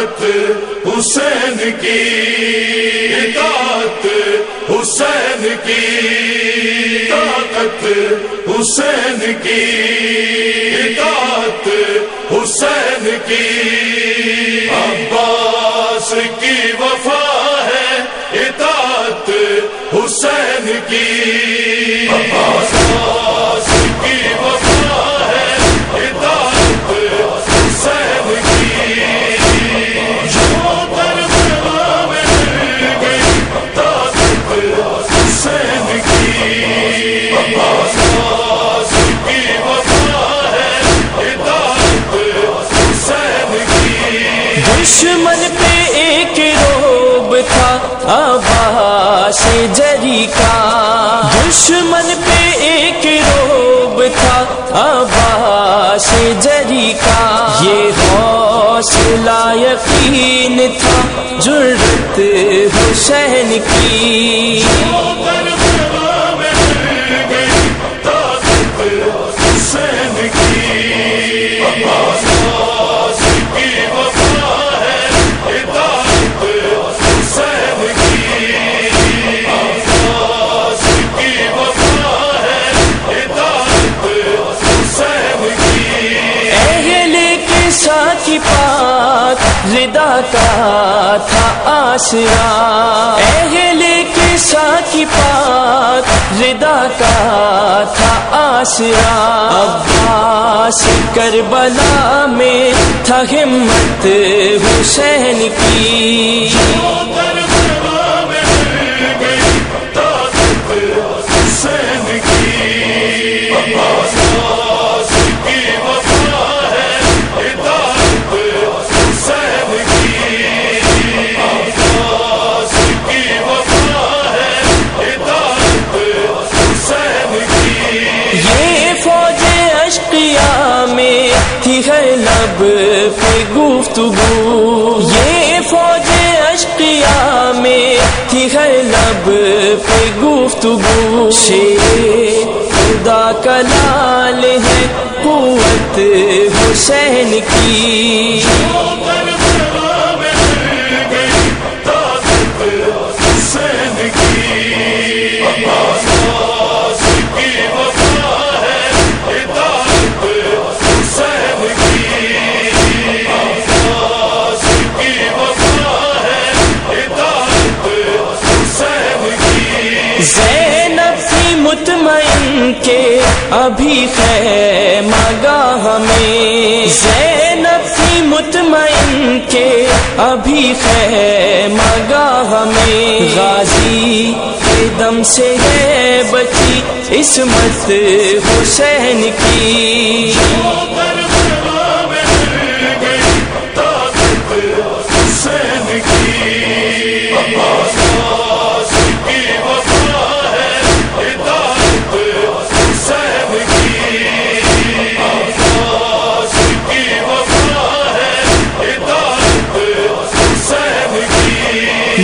طاقت حسین کی اطاعت حسین کی طاقت حسین کی اطاعت حسین کی عباس کی آباش جری کا۔ دشمن پہ ایک روب تھا آباش جری کا۔ یہ حوصلہ یقین تھا جرت حسین کی۔ کا تھا آسرا اہل کے ساتھ پاک ردا کا تھا آسرا عباس کربلا میں تھا ہمت حسین کی۔ ہے لب پہ گفتگو۔ یہ فوج اشقیا میں تھی ہے لب پہ گفتگو۔ شیر خدا کا لال ہے قوت حسین کی۔ ہے مگا ہمیں زینب تھی مطمئن کے ابھی ہے مگا ہمیں غازی کے دم سے ہے بچی عصمت حسین کی۔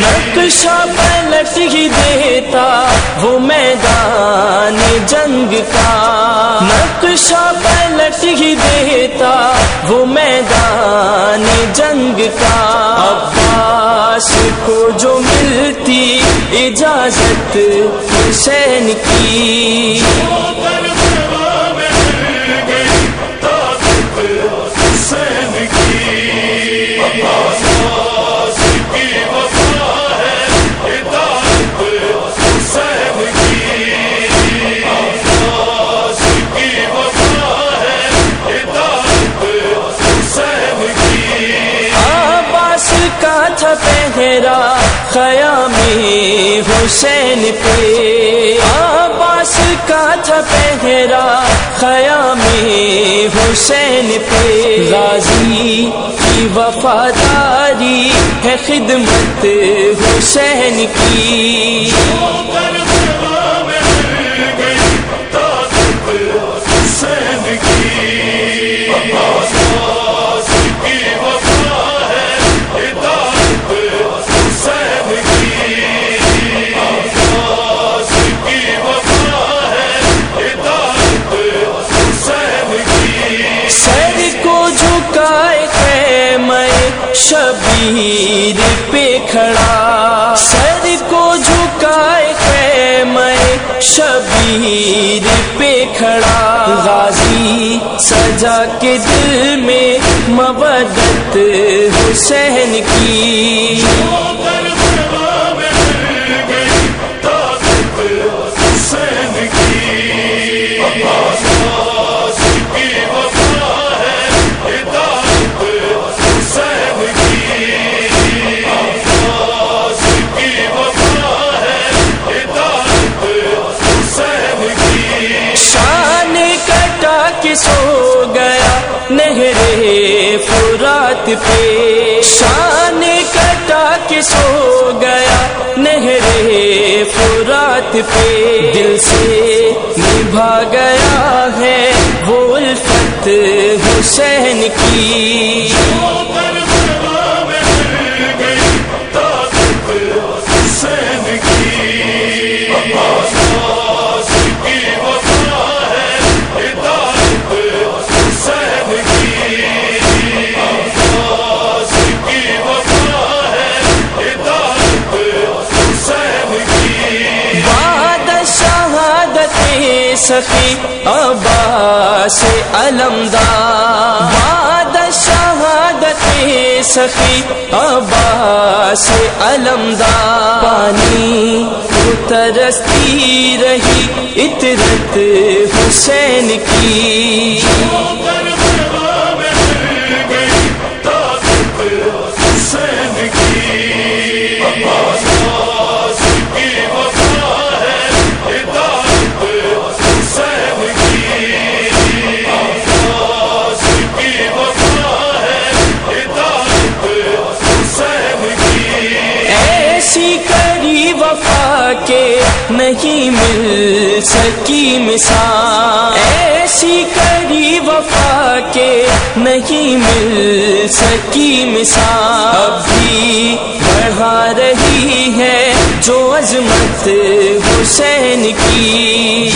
نقشہ پلٹ ہی دیتا، وہ میدان جنگ کا۔ نقشہ پلٹ ہی دیتا، وہ میدان جنگ کا۔ عباس کو جو ملتی اجازت حسین کی۔ خیامی حسین پہ عباس کا تھا پہرا خیامی حسین پہ غازی کی وفاداری ہے خدمت حسین کی۔ حسین پہ کھڑا، سر کو جھکائے خیمے، شبیر پہ کھڑا۔ غازی سجا کے دل میں مبدت حسین کی۔ رہے فرات پہ۔ شان کٹا کے سو گیا نہرے فرات پہ۔ دل سے نبھا گیا ہے وہ الفت حسین کی۔ سخی عباس علمدار بعد شہادت سخی عباس علمدار۔ پانی ترستی رہی اطرت حسین کی۔ نہیں مل سکی مثال۔ ایسی کری وفا کے نہیں مل سکی مثال۔ ابھی بھی بڑھا رہی ہے جو عظمت حسین کی۔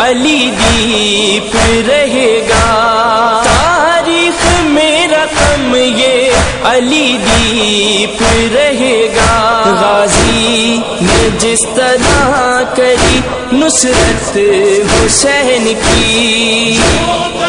علی دیپ رہے گا۔ تاریخ میں رقم یہ علی دیپ رہے گا۔ غازی نے جس طرح کری نصرت حسین کی۔ حسین کی